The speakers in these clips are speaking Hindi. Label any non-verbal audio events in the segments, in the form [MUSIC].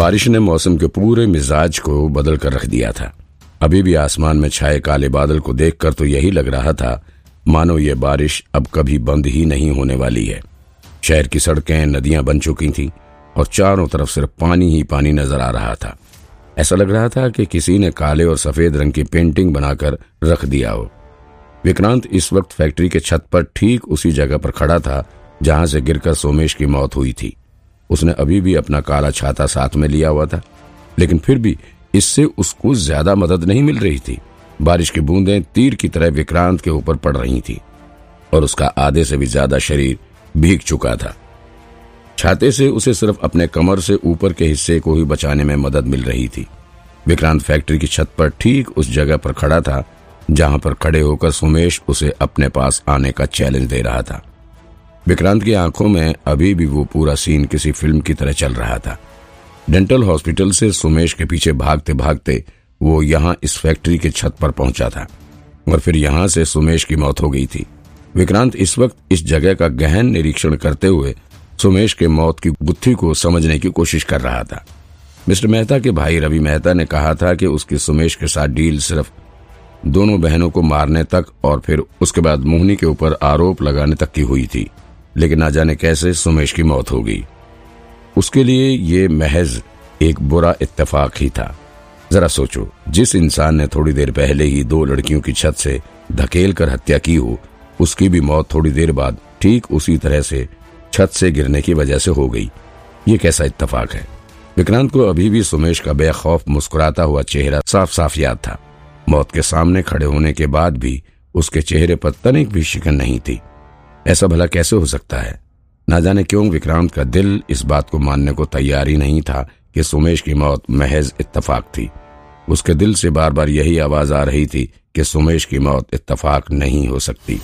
बारिश ने मौसम के पूरे मिजाज को बदल कर रख दिया था। अभी भी आसमान में छाए काले बादल को देखकर तो यही लग रहा था, मानो ये बारिश अब कभी बंद ही नहीं होने वाली है। शहर की सड़कें, नदियाँ बन चुकी थीं और चारों तरफ़ सिर्फ़ पानी ही पानी नज़र आ रहा था। ऐसा लग रहा था कि किसी ने काले और सफ़ेद रंग की पेंटिंग बनाकर रख दिया हो। विक्रांत इस वक्त फैक्ट्री के छत पर ठीक उसी जगह पर खड़ा था, जहाँ से गिरकर सोमेश की मौत हुई थी। उसने अभी भी अपना काला छाता साथ में लिया हुआ था, लेकिन फिर भी इससे उसको ज़्यादा मदद नहीं मिल रही थी। बारिश की बूंदें तीर की तरह विक्रांत के ऊपर पड़ रही थी, और उसका आधे से भी ज़्यादा शरीर भीग चुका था। छाते से उसे सिर्फ़ अपने कमर से ऊपर के हिस्से को ही बचाने में मदद मिल रही थी। विक्रांत फैक्ट्री की छत पर ठीक उस जगह पर खड़ा था, जहाँ पर खड़े होकर सुमेश उसे अपने पास आने का चैलेंज दे रहा था। विक्रांत की आँखों में अभी भी वो पूरा सीन किसी फ़िल्म की तरह चल रहा था। डेंटल हॉस्पिटल से सुमेश के पीछे भागते भागते वो यहाँ इस फैक्ट्री के छत पर पहुँचा था और फिर यहाँ से सुमेश की मौत हो गई थी। विक्रांत इस वक्त इस जगह का गहन निरीक्षण करते हुए सुमेश के मौत की गुत्थी को समझने की कोशिश कर रहा था। मिस्टर मेहता के भाई रवि मेहता ने कहा था कि उसकी सुमेश के साथ डील सिर्फ़ दोनों बहनों को मारने तक और फिर उसके बाद मोहनी के ऊपर आरोप लगाने तक की हुई थी। लेकिन ना जाने कैसे सुमेश की मौत हो गई उसके लिए ये महज एक बुरा इत्तेफाक ही था। जरा सोचो, जिस इंसान ने थोड़ी देर पहले ही दो लड़कियों की छत से धकेल कर हत्या की हो, उसकी भी मौत थोड़ी देर बाद ठीक उसी तरह से छत से गिरने की वजह से हो गई। ये कैसा इत्तेफाक है? विक्रांत को अभी भी सुमेश का बेखौफ मुस्कुराता हुआ चेहरा साफ़ साफ़ याद था। मौत के सामने खड़े होने के बाद भी उसके चेहरे पर तनिक भी शिकन नहीं थी। ऐसा भला कैसे हो सकता है? ना जाने क्यों विक्रांत का दिल इस बात को मानने को तैयार ही नहीं था कि सुमेश की मौत महज इत्तफाक थी। उसके दिल से बार बार यही आवाज़ आ रही थी कि सुमेश की मौत इत्तफाक नहीं हो सकती।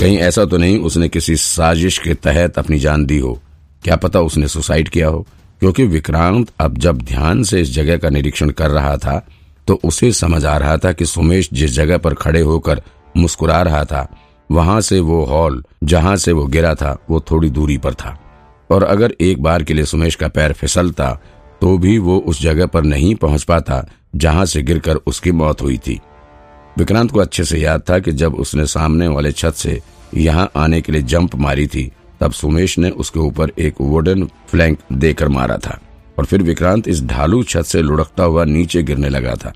कहीं ऐसा तो नहीं उसने किसी साजिश के तहत अपनी जान दी हो। क्या पता उसने सुसाइड किया हो? क्योंकि विक्रांत अब जब ध्यान से इस जगह का निरीक्षण कर रहा था तो उसे समझ आ रहा था कि सुमेश जिस जगह पर खड़े होकर मुस्कुरा रहा था। वहाँ से वो हॉल, जहाँ से वो गिरा था, वो थोड़ी दूरी पर था। और अगर एक बार के लिए सुमेश का पैर फिसलता तो भी वो उस जगह पर नहीं पहुँच पाता, जहाँ से गिरकर उसकी मौत हुई थी। विक्रांत को अच्छे से याद था कि जब उसने सामने वाले छत से यहाँ आने के लिए जंप मारी थी, तब सुमेश ने उसके ऊपर एक वुडन फ्लैंक देकर मारा था। और फिर विक्रांत इस ढालू छत से लुढ़कता हुआ नीचे गिरने लगा था।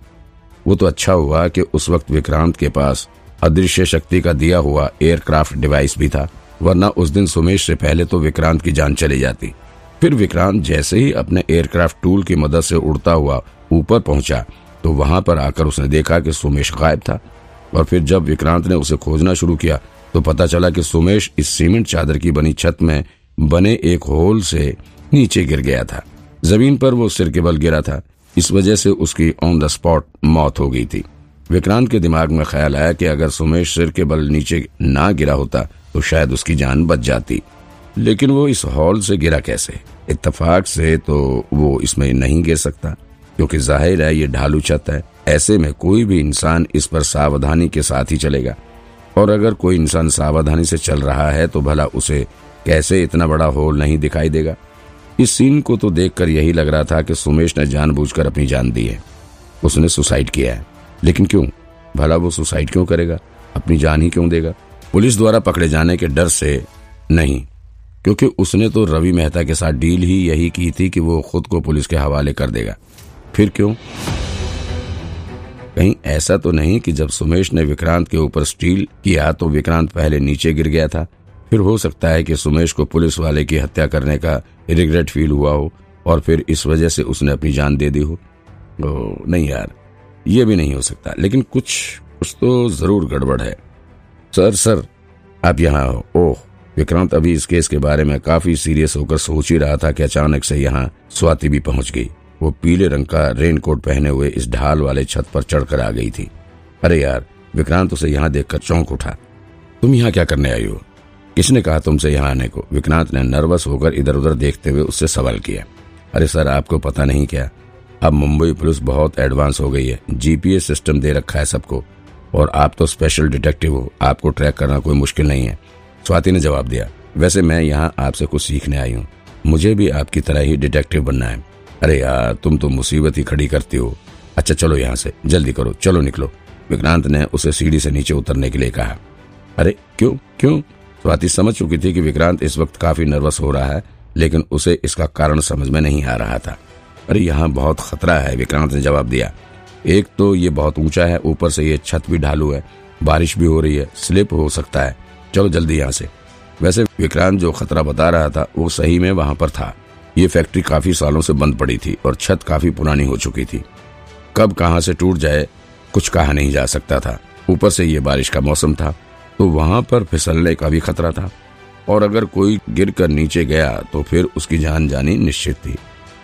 वो तो अच्छा हुआ कि उस वक्त विक्रांत के पास अदृश्य शक्ति का दिया हुआ एयरक्राफ्ट डिवाइस भी था, वरना उस दिन सुमेश से पहले तो विक्रांत की जान चली जाती। फिर विक्रांत जैसे ही अपने एयरक्राफ्ट टूल की मदद से उड़ता हुआ ऊपर पहुँचा तो वहाँ पर आकर उसने देखा कि सुमेश गायब था। और फिर जब विक्रांत ने उसे खोजना शुरू किया तो पता चला कि सुमेश इस सीमेंट चादर की बनी छत में बने एक होल से नीचे गिर गया था। ज़मीन पर वो सिर के बल गिरा था। इस वजह से उसकी ऑन द स्पॉट मौत हो गई थी। विक्रांत के दिमाग में ख्याल आया कि अगर सुमेश सिर के बल नीचे ना गिरा होता तो शायद उसकी जान बच जाती। लेकिन वो इस हॉल से गिरा कैसे? इत्तेफाक से तो वो इसमें नहीं गिर सकता, क्योंकि ज़ाहिर है ये ढालू छत है। ऐसे में कोई भी इंसान इस पर सावधानी के साथ ही चलेगा। और अगर कोई इंसान सावधानी से चल रहा है तो भला उसे कैसे इतना बड़ा होल नहीं दिखाई देगा? इस सीन को तो देखकर यही लग रहा था कि सुमेश ने जानबूझकर अपनी जान दी है। उसने सुसाइड किया है। लेकिन क्यों? भला वो सुसाइड क्यों करेगा? अपनी जान ही क्यों देगा? पुलिस द्वारा पकड़े जाने के डर से नहीं, क्योंकि उसने तो रवि मेहता के साथ डील ही यही की थी कि वो खुद को पुलिस के हवाले कर देगा। फिर क्यों? कहीं ऐसा तो नहीं कि जब सुमेश ने विक्रांत के ऊपर स्टील किया तो विक्रांत पहले नीचे गिर गया था। फिर हो सकता है कि सुमेश को पुलिस वाले की हत्या करने का रिग्रेट फील हुआ हो और फिर इस वजह से उसने अपनी जान दे दी हो। नहीं यार ये भी नहीं हो सकता। लेकिन कुछ कुछ तो ज़रूर गड़बड़ है। सर सर, आप यहाँ हो ओह, विक्रांत अभी इस केस के बारे में काफ़ी सीरियस होकर सोच ही रहा था कि अचानक से यहाँ स्वाति भी पहुँच गई। वो पीले रंग का रेनकोट पहने हुए इस ढाल वाले छत पर चढ़कर आ गई थी। अरे यार, विक्रांत उसे यहाँ देखकर चौंक उठा। तुम यहाँ क्या करने आई हो? किसने कहा तुमसे यहाँ आने को? विक्रांत ने नर्वस होकर इधर उधर देखते हुए उससे सवाल किया। अरे सर, आपको पता नहीं क्या? अब मुंबई पुलिस बहुत एडवांस हो गई है। जीपीएस सिस्टम दे रखा है सबको। और आप तो स्पेशल डिटेक्टिव हो। आपको ट्रैक करना कोई मुश्किल नहीं है। स्वाति ने जवाब दिया, वैसे मैं यहाँ आपसे कुछ सीखने आई हूँ। मुझे भी आपकी तरह ही डिटेक्टिव बनना है। अरे यार, तुम तो मुसीबत ही खड़ी करती हो। अच्छा चलो यहाँ से। जल्दी करो। चलो निकलो। विक्रांत ने उसे सीढ़ी से नीचे उतरने के लिए कहा। अरे, क्यों? क्यों? स्वाति समझ चुकी थी कि विक्रांत इस वक्त काफ़ी नर्वस हो रहा है, लेकिन उसे इसका कारण समझ में नहीं आ रहा था। अरे यहाँ बहुत खतरा है, विक्रांत ने जवाब दिया। एक तो ये बहुत ऊँचा है, ऊपर से ये छत भी ढालू है, बारिश भी हो रही है, स्लिप हो सकता है। चलो जल्दी यहाँ से। वैसे विक्रांत जो खतरा बता रहा था, वो सही में वहाँ पर था। ये फैक्ट्री काफ़ी सालों से बंद पड़ी थी और छत काफ़ी पुरानी हो चुकी थी। कब कहाँ से टूट जाए, कुछ कहा नहीं जा सकता था। ऊपर से ये बारिश का मौसम था तो वहाँ पर फिसलने का भी खतरा था। और अगर कोई गिर कर नीचे गया तो फिर उसकी जान जानी निश्चित थी।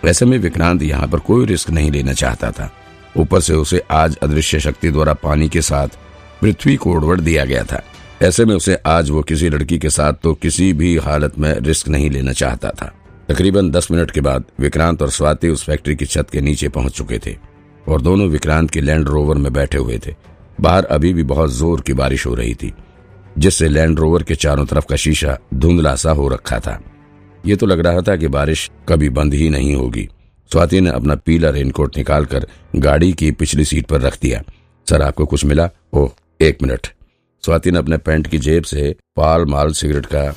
वैसे में विक्रांत यहाँ पर कोई रिस्क नहीं लेना चाहता था। ऊपर से उसे आज अदृश्य शक्ति द्वारा पानी के साथ पृथ्वी को उड़वट दिया गया था। ऐसे में उसे आज वो किसी लड़की के साथ तो किसी भी हालत में रिस्क नहीं लेना चाहता था। तकरीबन दस मिनट के बाद विक्रांत और स्वाति उस फैक्ट्री की छत के नीचे पहुँच चुके थे और दोनों विक्रांत के लैंड रोवर में बैठे हुए थे। बाहर अभी भी बहुत ज़ोर की बारिश हो रही थी, जिससे लैंड रोवर के चारों तरफ़ का शीशा धुंधला सा हो रखा था। ये तो लग रहा था कि बारिश कभी बंद ही नहीं होगी। स्वाति ने अपना पीला रेनकोट निकालकर गाड़ी की पिछली सीट पर रख दिया। सर, आपको कुछ मिला? ओह, एक मिनट। स्वाति ने अपने पैंट की जेब से पाल माल सिगरेट का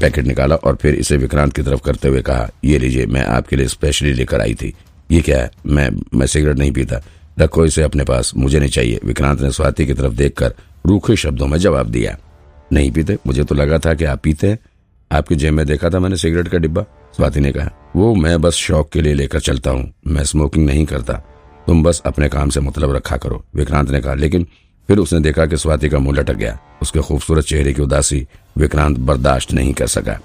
पैकेट निकाला और फिर इसे विक्रांत की तरफ़ करते हुए कहा, ये लीजिए, मैं आपके लिए स्पेशली लेकर आई थी। ये क्या है? मैं मैं सिगरेट नहीं पीता। रखो इसे अपने पास, मुझे नहीं चाहिए। विक्रांत ने स्वाति की तरफ़ देखकर रूखे शब्दों में जवाब दिया। नहीं पीते। मुझे तो लगा था कि आप पीते हैं। आपकी जेब में देखा था मैंने सिगरेट का डिब्बा। स्वाति ने कहा, वो मैं बस शौक के लिए लेकर चलता हूँ। मैं स्मोकिंग नहीं करता। तुम बस अपने काम से मतलब रखा करो। विक्रांत ने कहा, लेकिन फिर उसने देखा कि स्वाति का मुँह लटक गया। उसके खूबसूरत चेहरे की उदासी विक्रांत बर्दाश्त नहीं कर सका।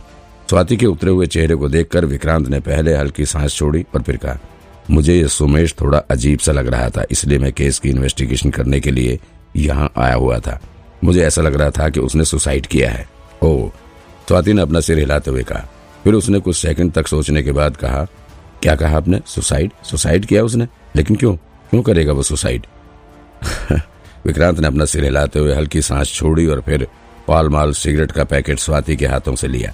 स्वाति के उतरे हुए चेहरे को देखकर विक्रांत ने पहले हल्की सांस छोड़ी और फिर कहा, मुझे ये सुमेश थोड़ा अजीब सा लग रहा था, इसलिए मैं केस की इन्वेस्टिगेशन करने के लिए यहाँ आया हुआ था। मुझे ऐसा लग रहा था कि उसने सुसाइड किया है। ओ स्वाति ने अपना सिर हिलाते हुए कहा। फिर उसने कुछ सेकंड तक सोचने के बाद कहा, क्या कहा आपने? सुसाइड? सुसाइड किया उसने? लेकिन क्यों? क्यों करेगा वो सुसाइड? [LAUGHS] विक्रांत ने अपना सिर हिलाते हुए हल्की सांस छोड़ी और फिर पाल माल सिगरेट का पैकेट स्वाति के हाथों से लिया।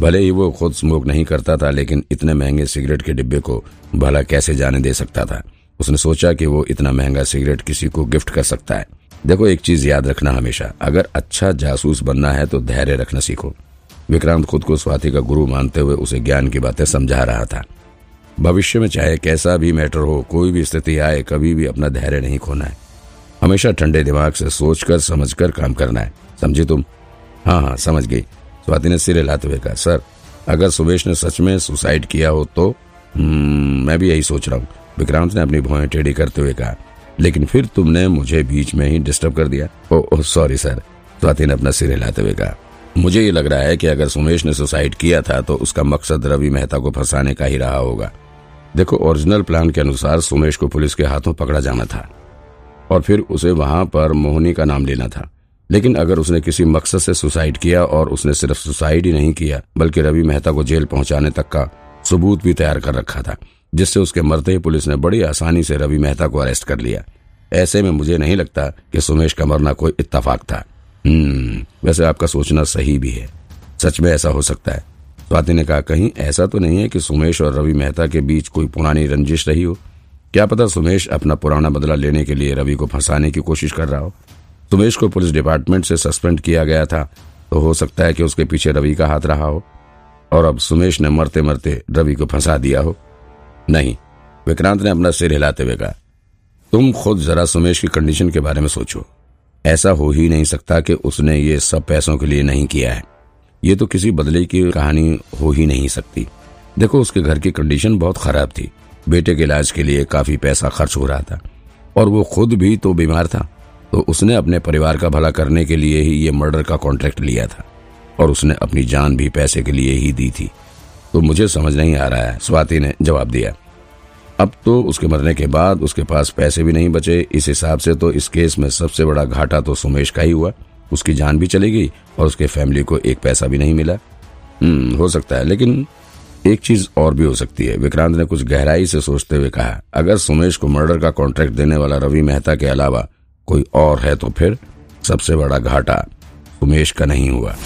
भले ही वो खुद स्मोक नहीं करता था, लेकिन इतने महँगे सिगरेट के डिब्बे को भला कैसे जाने दे सकता था? उसने सोचा कि वो इतना महँगा सिगरेट किसी को गिफ्ट कर सकता है। देखो एक चीज़ याद रखना हमेशा। अगर अच्छा जासूस बनना है तो धैर्य रखना सीखो। विक्रांत खुद को स्वाति का गुरु मानते हुए उसे ज्ञान की बातें समझा रहा था। भविष्य में चाहे कैसा भी मैटर हो कोई भी स्थिति आए कभी भी अपना धैर्य नहीं खोना है। हमेशा ठंडे दिमाग से सोचकर समझकर काम करना है। समझी तुम? हाँ हाँ समझ गई। स्वाति ने सिर हिलाते हुए कहा सर अगर सुबेश ने सच में सुसाइड किया हो तो? हम्म, मैं भी यही सोच रहा हूँ। विक्रांत ने अपनी भुआएँ टेढ़ी करते हुए कहा लेकिन फिर तुमने मुझे बीच में ही डिस्टर्ब कर दिया। ओ सॉरी सर स्वाति ने अपना सिर हिलाते हुए कहा, मुझे ये लग रहा है कि अगर सुमेश ने सुसाइड किया था तो उसका मकसद रवि मेहता को फंसाने का ही रहा होगा। देखो ओरिजिनल प्लान के अनुसार सुमेश को पुलिस के हाथों पकड़ा जाना था, और फिर उसे वहाँ पर मोहनी का नाम लेना था। लेकिन अगर उसने किसी मकसद से सुसाइड किया और उसने सिर्फ़ सुसाइड ही नहीं किया, बल्कि रवि मेहता को जेल पहुँचाने तक का सबूत भी तैयार कर रखा था जिससे उसके मरते ही पुलिस ने बड़ी आसानी से रवि मेहता को अरेस्ट कर लिया। ऐसे में मुझे नहीं लगता कि सुमेश का मरना कोई इत्तेफाक था। हम्म वैसे आपका सोचना सही भी है। सच में ऐसा हो सकता है। स्वाति ने कहा, कहीं ऐसा तो नहीं है कि सुमेश और रवि मेहता के बीच कोई पुरानी रंजिश रही हो? क्या पता सुमेश अपना पुराना बदला लेने के लिए रवि को फंसाने की कोशिश कर रहा हो? सुमेश को पुलिस डिपार्टमेंट से सस्पेंड किया गया था तो हो सकता है कि उसके पीछे रवि का हाथ रहा हो। और अब सुमेश ने मरते मरते रवि को फंसा दिया हो। नहीं, विक्रांत ने अपना सिर हिलाते हुए कहा, तुम खुद जरा सुमेश की कंडीशन के बारे में सोचो। ऐसा हो ही नहीं सकता कि उसने ये सब पैसों के लिए नहीं किया है। ये तो किसी बदले की कहानी हो ही नहीं सकती। देखो, उसके घर की कंडीशन बहुत खराब थी। बेटे के इलाज के लिए काफ़ी पैसा खर्च हो रहा था। और वो खुद भी तो बीमार था। तो उसने अपने परिवार का भला करने के लिए ही ये मर्डर का कॉन्ट्रैक्ट लिया था। और उसने अपनी जान भी पैसे के लिए ही दी थी। तो मुझे समझ नहीं आ रहा है। स्वाति ने जवाब दिया। अब तो उसके मरने के बाद उसके पास पैसे भी नहीं बचे। इस हिसाब से तो इस केस में सबसे बड़ा घाटा तो सुमेश का ही हुआ। उसकी जान भी चली गई और उसके फैमिली को एक पैसा भी नहीं मिला। हम्म हो सकता है, लेकिन एक चीज़ और भी हो सकती है। विक्रांत ने कुछ गहराई से सोचते हुए कहा, अगर सुमेश को मर्डर का कॉन्ट्रैक्ट देने वाला रवि मेहता के अलावा कोई और है तो फिर सबसे बड़ा घाटा सुमेश का नहीं हुआ।